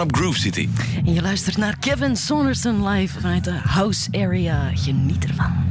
op Groove City. En je luistert naar Kevin Saunderson live vanuit de House Area. Geniet ervan.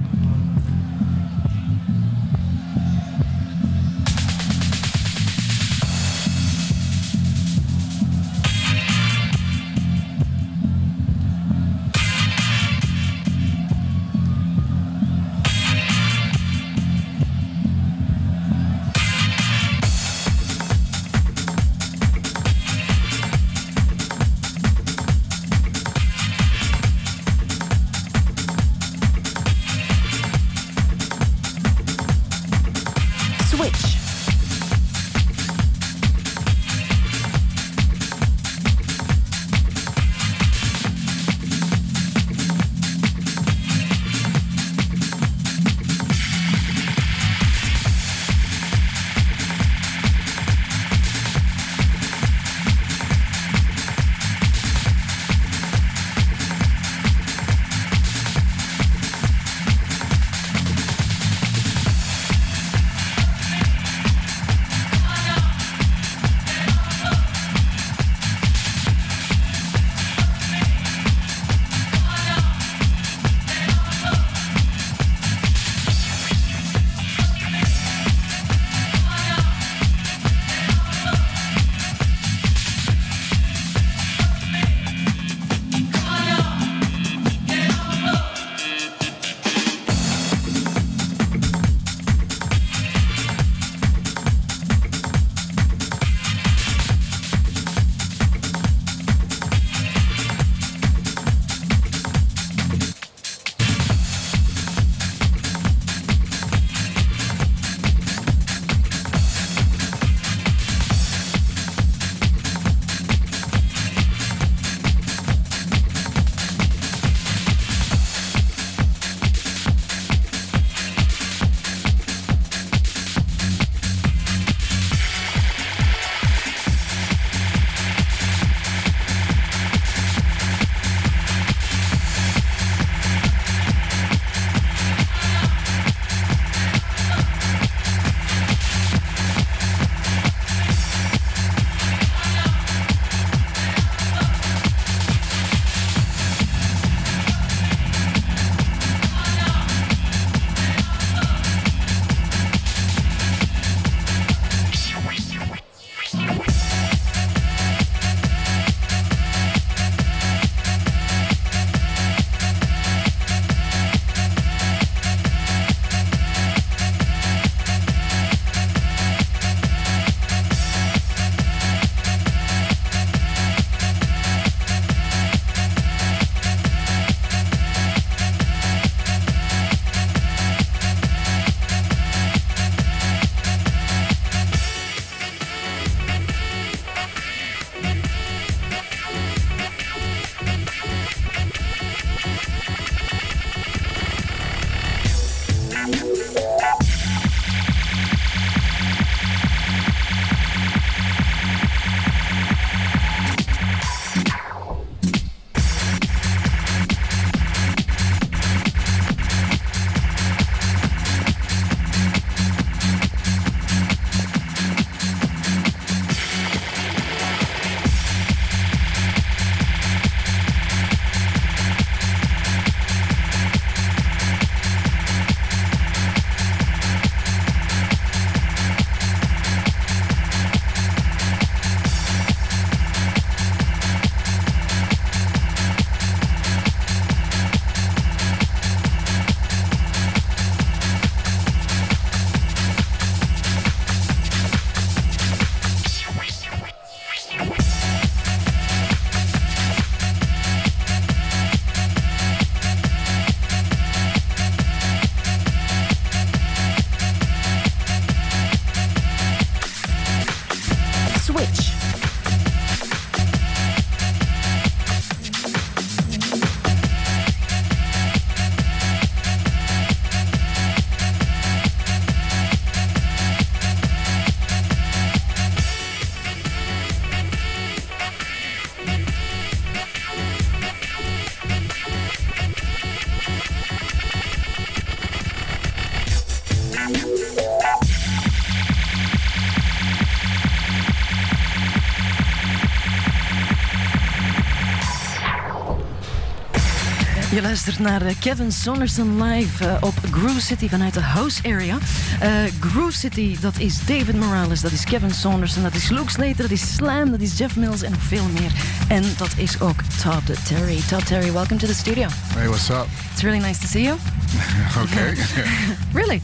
Je luistert naar eh, Kevin Saunderson live uh, op Groove City vanuit de House Area. Uh, Groove City, dat is David Morales, dat is Kevin Saunderson, dat is Luke Slater, dat is Slam, dat is Jeff Mills en nog veel meer. En dat is ook Todd Terry. Todd Terry, welcome to the studio. Hey, what's up? It's really nice to see you. okay. really?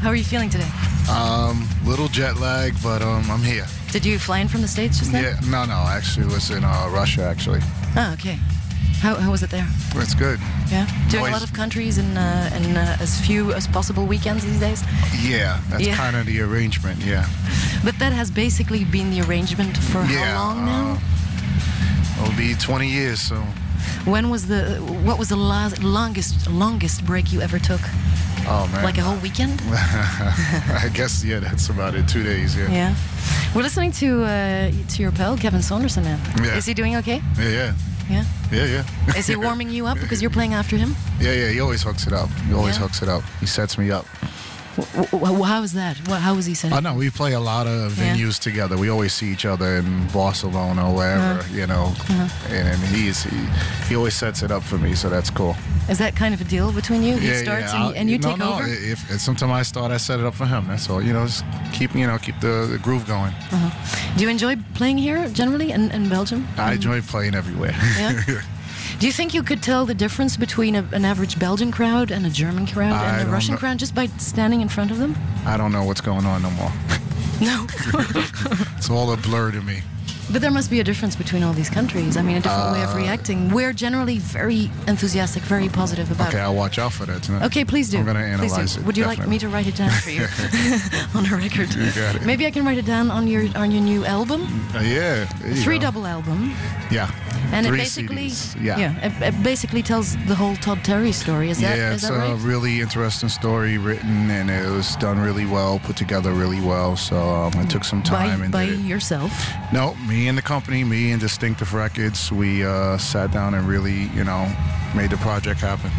How are you feeling today? Um, little jet lag, but um, I'm here. Did you fly in from the States just now? Yeah, no, no, actually, it was in uh, Russia, actually. Oh, okay. How, how was it there? It's good. Yeah, doing a lot of countries in uh, in uh, as few as possible weekends these days. Yeah, that's Yeah. kind of the arrangement. Yeah. But that has basically been the arrangement for yeah. how long now? uh, it'll be 20 years soon. when was the what was the last longest longest break you ever took? Oh man. Like a whole weekend? I guess yeah, that's about it. Two days. Yeah. Yeah. We're listening to uh, to your pal Kevin Saunderson now. Yeah. Is he doing okay? Yeah. Yeah. Yeah. Yeah. yeah. Is he warming you up because you're playing after him? Yeah, yeah, he always hooks it up. He always Yeah? hooks it up. He sets me up. W- was that? How was he saying? I know we play a lot of Yeah. venues together. We always see each other in Barcelona or wherever, Uh-huh. you know. And, and he's he, he always sets it up for me, so that's cool. Is that kind of a deal between you? He yeah, starts yeah. and, and you no, take no, over. If, if sometimes I start, I set it up for him. That's all. You know, just keep you know keep the, the groove going. Do you enjoy playing here generally in, in Belgium? I enjoy playing everywhere. Yeah? Do you think you could tell the difference between a, an average Belgian crowd and a German crowd I and a Russian know. crowd just by standing in front of them? I don't know what's going on no more. No. It's all a blur to me. But there must be a difference between all these countries. I mean, a different way of reacting. We're generally very enthusiastic, very positive about Okay, it. I'll watch out for that tonight. Okay, please do. I'm Please do. analyze it. Would you like me to write it down for you on a record? You got it. Maybe I can write it down on your on your new album, Uh, yeah. three go. double album, Yeah. and Three it basically CDs. Yeah. it, it basically tells the whole Todd Terry story. Is that yeah, is it's that a really interesting story written, and it was done really well, put together really well. So um, I took some time by and by yourself. No, me and the company, me and Distinctive Records, we uh, sat down and really, you know, made the project happen.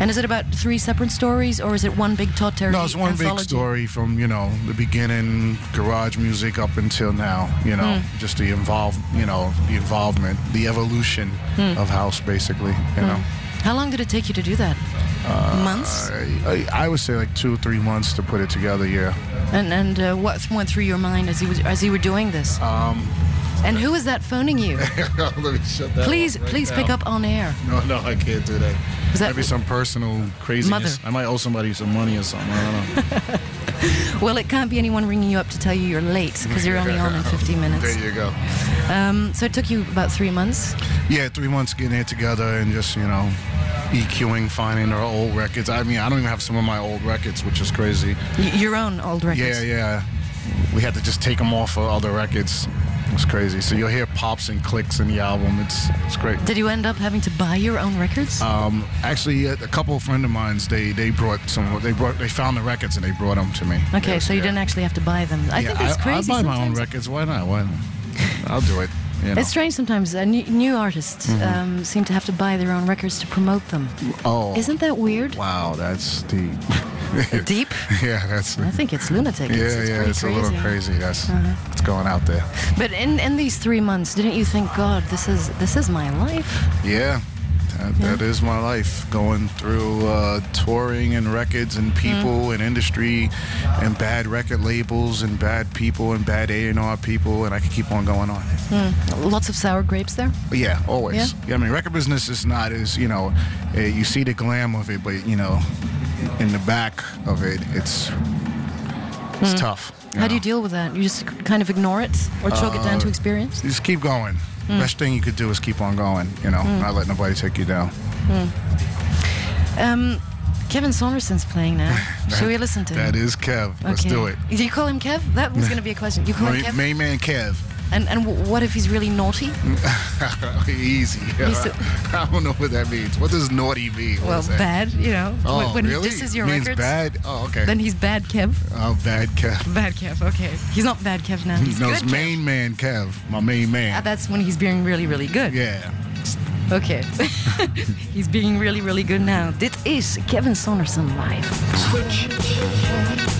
And is it about three separate stories, or is it one big Todd Terry No, it's one big story from you know the beginning, garage music up until now. You know, Hmm. just the involved, you know, the involvement, the evolution Hmm. of house, basically. You know, How long did it take you to do that? Months. I, I, I would say like two or three months to put it together. Yeah. And and uh, what went through your mind as you was as you were doing this? Um, and who is that phoning you? let me shut that. Please right please now. pick up on air. No, no, I can't do that. Was that Maybe some personal craziness. Mother? I might owe somebody some money or something. I don't know. Well, it can't be anyone ringing you up to tell you you're late because you're only on in 15 minutes. There you go. Um, so it took you about three months. Yeah, three months getting it together and just, you know, EQing, finding our old records. I mean, I don't even have some of my old records, which is crazy. Y- your own old records. Yeah, yeah. We had to just take them off of other records. It's crazy. So you'll hear pops and clicks in the album. It's it's great. Did you end up having to buy your own records? Um, actually, a, a couple of friend of mine's they they brought some. They brought they found the records and they brought them to me. okay, Yes, so you yeah. didn't actually have to buy them. I yeah, think it's crazy. I buy my own records. Why not? Why not? I'll do it. You know. It's strange sometimes. Uh, new, new artists Mm-hmm. um, seem to have to buy their own records to promote them. oh, Isn't that weird? wow, that's deep. Deep? yeah, that's. I think it's lunatic. Yeah, it's, it's yeah, it's crazy. Uh-huh. a little crazy. That's it's going out there. But in, in these three months, didn't you think, God, this is this is my life? Yeah, that, that is my life. Going through uh, touring and records and people and industry and bad record labels and bad people and bad A and R people, and I could keep on going on. Lots of sour grapes there. Yeah, always. Yeah? Yeah? I mean, record business is not as you know, uh, you see the glam of it, but you know, in the back of it, it's it's tough. Hmm. How do you deal with that? You just kind of ignore it or chalk it down to Uh, experience? Just keep going. Hmm. Best thing you could do is keep on going. You know, not let nobody take you down. Um, Kevin Saunderson's playing now. Should we listen to him? That is Kev. Let's do it. Do you call him Kev? That was going to be a question. You call him Main, Kev? main man Kev. And and what if he's really naughty? Easy. He's a- I don't know what that means. What does naughty mean? What Well, bad, you know. Oh, when when really? he disses your means records, bad? Oh, okay. then he's bad Kev. oh, bad Kev. Bad Kev, okay. He's not bad Kev now. He's no, good it's Kev. main man Kev. My main Ah, man. that's when he's being really, really good. Yeah. Okay. he's being really, really good now. Dit is Kevin Saunderson live. Switch.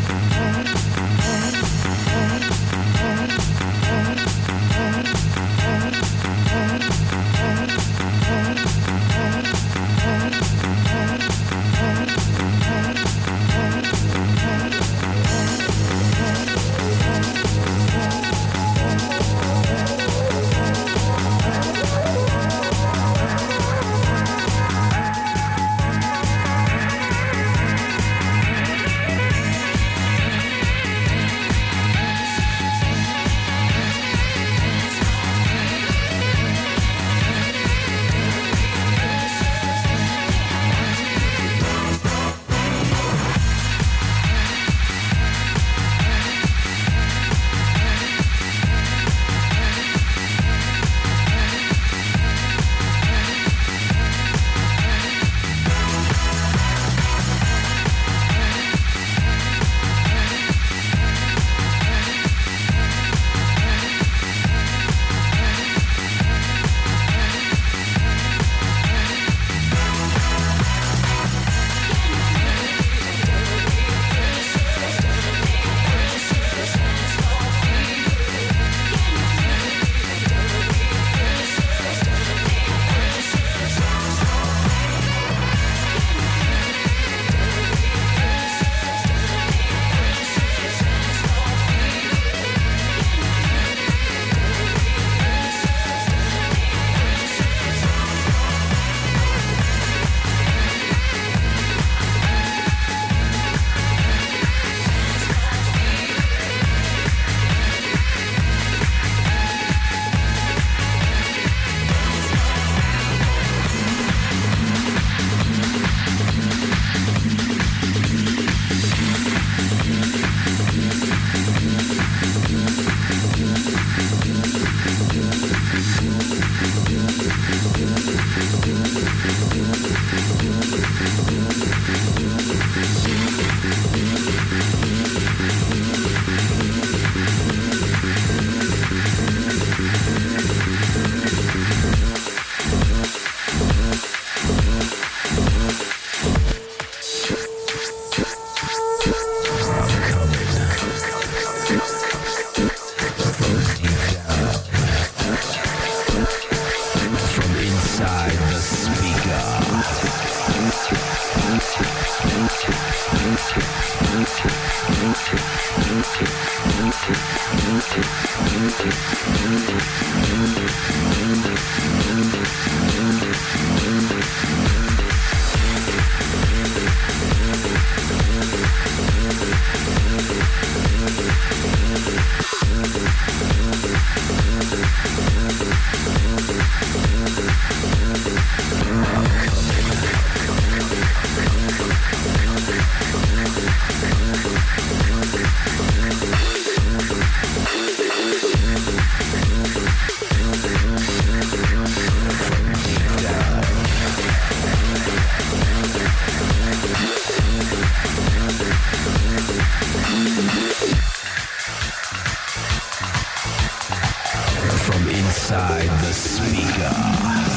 inside the speaker.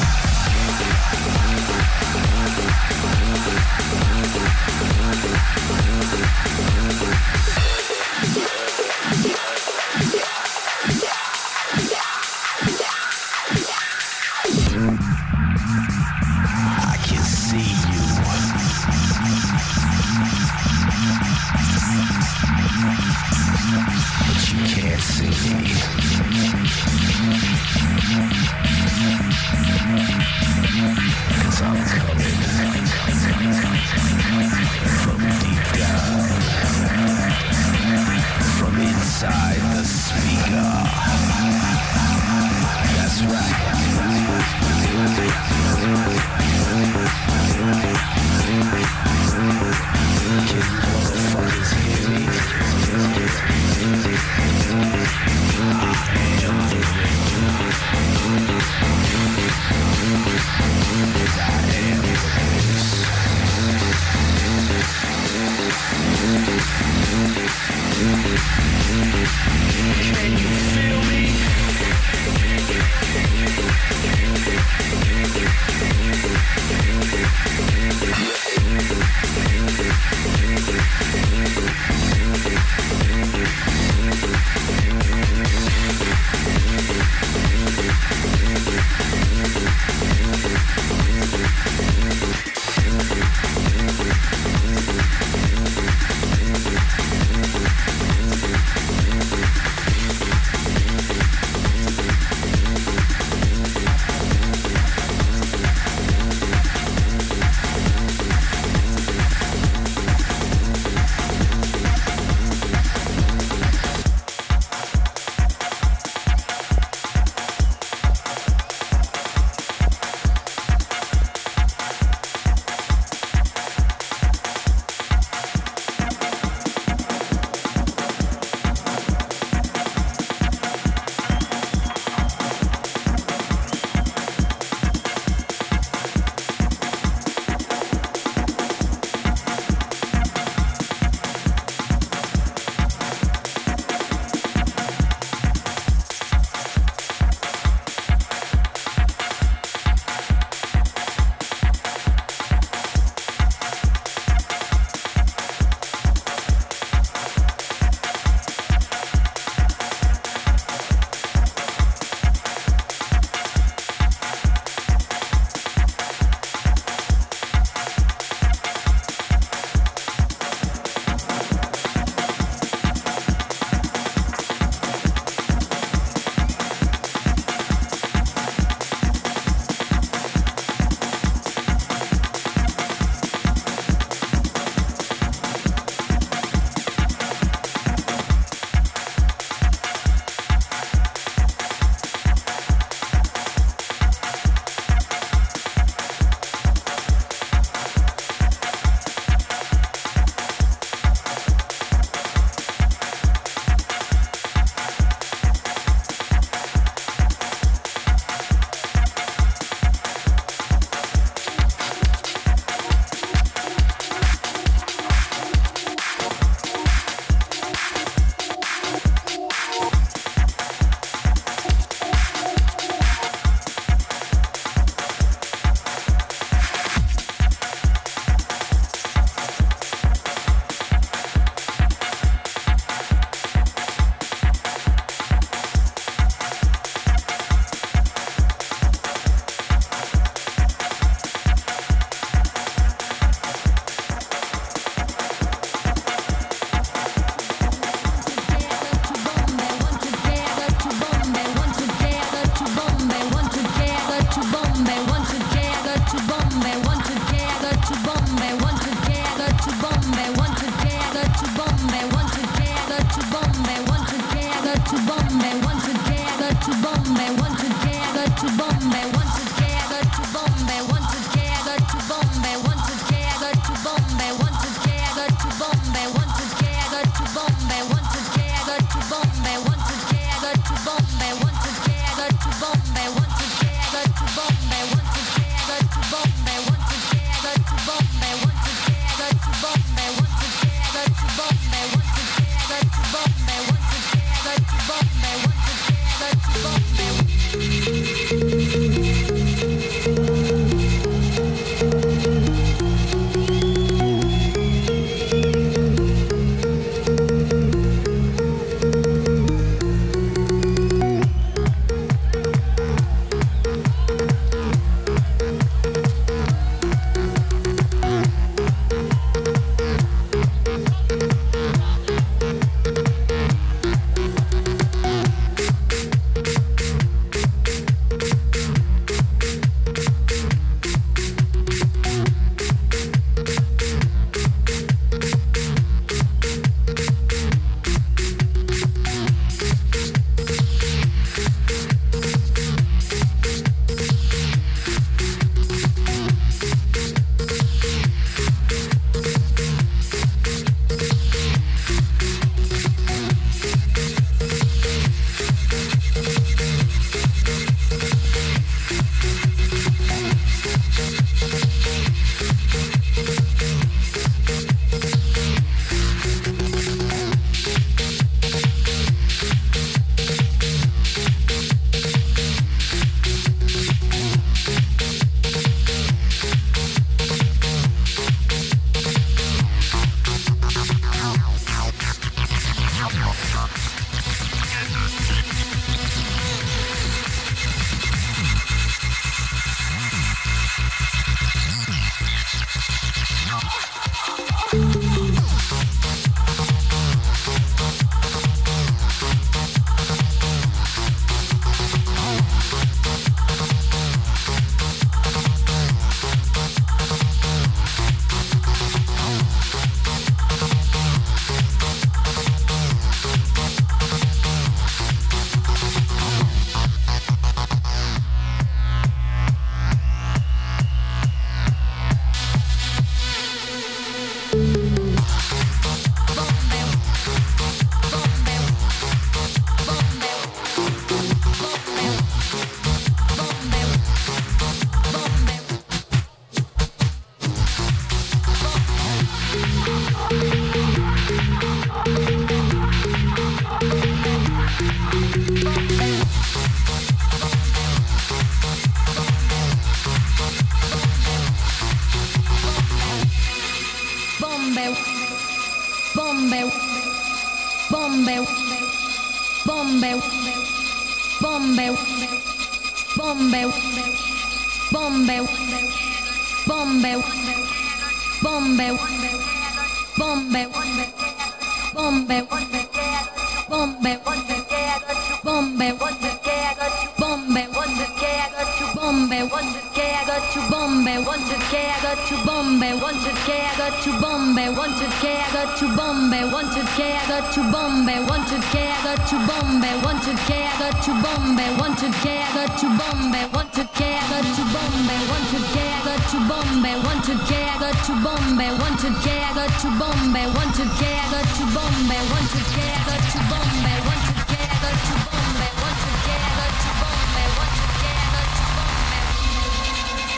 want together to Bombay, want together to Bombay, want together to Bombay, want together to Bombay, want together to Bombay, want together to Bombay, want together to Bombay, want together to Bombay, want together to Bombay, want together to Bombay, want together to Bombay, want together to Bombay, want together to Bombay.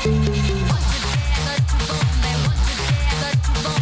Want together to Bombay, want together to Bombay.